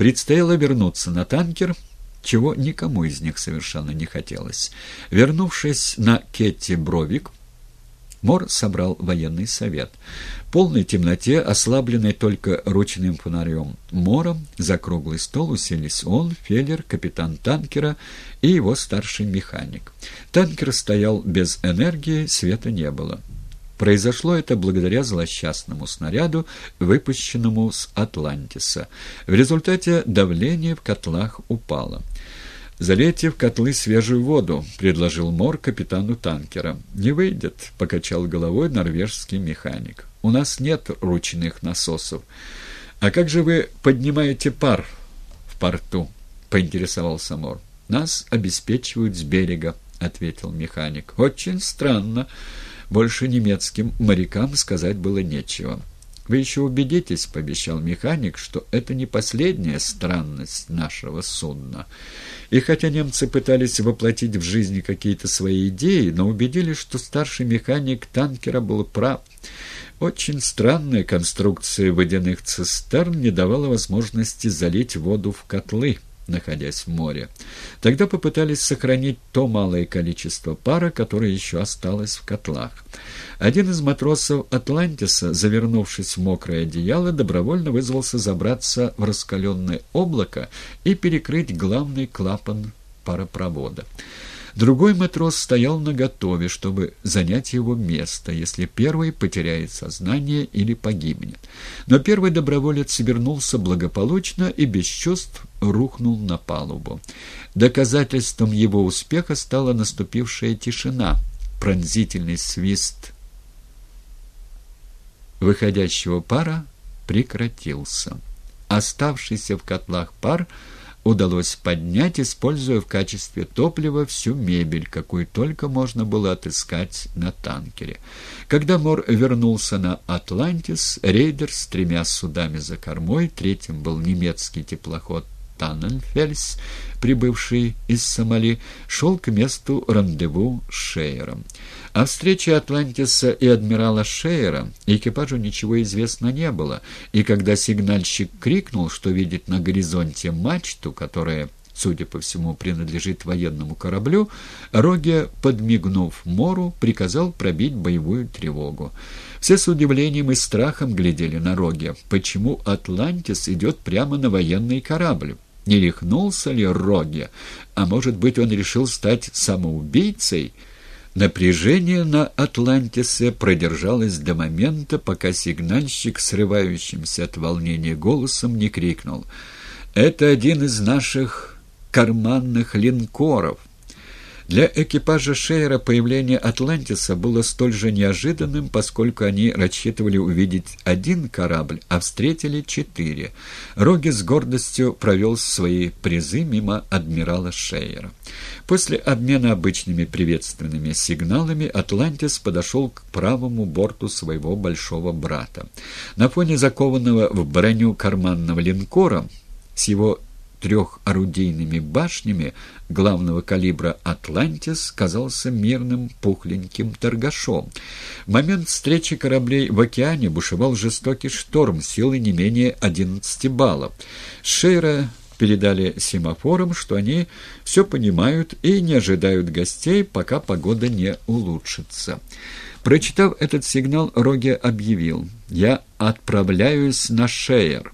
Предстояло вернуться на танкер, чего никому из них совершенно не хотелось. Вернувшись на Кетти Бровик, Мор собрал военный совет. В полной темноте, ослабленной только ручным фонарем Мором, за круглый стол уселись он, Феллер, капитан танкера и его старший механик. Танкер стоял без энергии, света не было. Произошло это благодаря злосчастному снаряду, выпущенному с Атлантиса. В результате давление в котлах упало. «Залейте в котлы свежую воду», — предложил Мор капитану танкера. «Не выйдет», — покачал головой норвежский механик. «У нас нет ручных насосов». «А как же вы поднимаете пар в порту?» — поинтересовался Мор. «Нас обеспечивают с берега», — ответил механик. «Очень странно. Больше немецким морякам сказать было нечего». «Вы еще убедитесь», — пообещал механик, — «что это не последняя странность нашего судна». И хотя немцы пытались воплотить в жизни какие-то свои идеи, но убедились, что старший механик танкера был прав. Очень странная конструкция водяных цистерн не давала возможности залить воду в котлы находясь в море. Тогда попытались сохранить то малое количество пара, которое еще осталось в котлах. Один из матросов «Атлантиса», завернувшись в мокрое одеяло, добровольно вызвался забраться в раскаленное облако и перекрыть главный клапан паропровода. Другой матрос стоял наготове, чтобы занять его место, если первый потеряет сознание или погибнет. Но первый доброволец вернулся благополучно и без чувств рухнул на палубу. Доказательством его успеха стала наступившая тишина, пронзительный свист выходящего пара прекратился. Оставшийся в котлах пар – удалось поднять, используя в качестве топлива всю мебель, какую только можно было отыскать на танкере. Когда Мор вернулся на «Атлантис», рейдер с тремя судами за кормой, третьим был немецкий теплоход Танненфельс, прибывший из Сомали, шел к месту рандеву с Шейером. О встрече Атлантиса и адмирала Шейера экипажу ничего известно не было, и когда сигнальщик крикнул, что видит на горизонте мачту, которая судя по всему, принадлежит военному кораблю, Роге, подмигнув Мору, приказал пробить боевую тревогу. Все с удивлением и страхом глядели на Роге. Почему «Атлантис» идет прямо на военный корабль? Не рехнулся ли Роге? А может быть, он решил стать самоубийцей? Напряжение на Атлантисе продержалось до момента, пока сигнальщик, срывающимся от волнения голосом, не крикнул «Это один из наших карманных линкоров!» Для экипажа Шейера появление Атлантиса было столь же неожиданным, поскольку они рассчитывали увидеть один корабль, а встретили четыре. Роги с гордостью провел свои призы мимо адмирала Шейера. После обмена обычными приветственными сигналами Атлантис подошел к правому борту своего большого брата. На фоне закованного в броню карманного линкора с его трехорудийными башнями главного калибра «Атлантис» казался мирным пухленьким торгашом. В момент встречи кораблей в океане бушевал жестокий шторм силой не менее 11 баллов. Шейра передали семафорам, что они все понимают и не ожидают гостей, пока погода не улучшится. Прочитав этот сигнал, Роге объявил «Я отправляюсь на Шейер».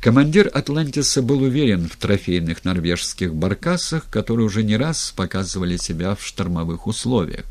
Командир «Атлантиса» был уверен в трофейных норвежских баркасах, которые уже не раз показывали себя в штормовых условиях.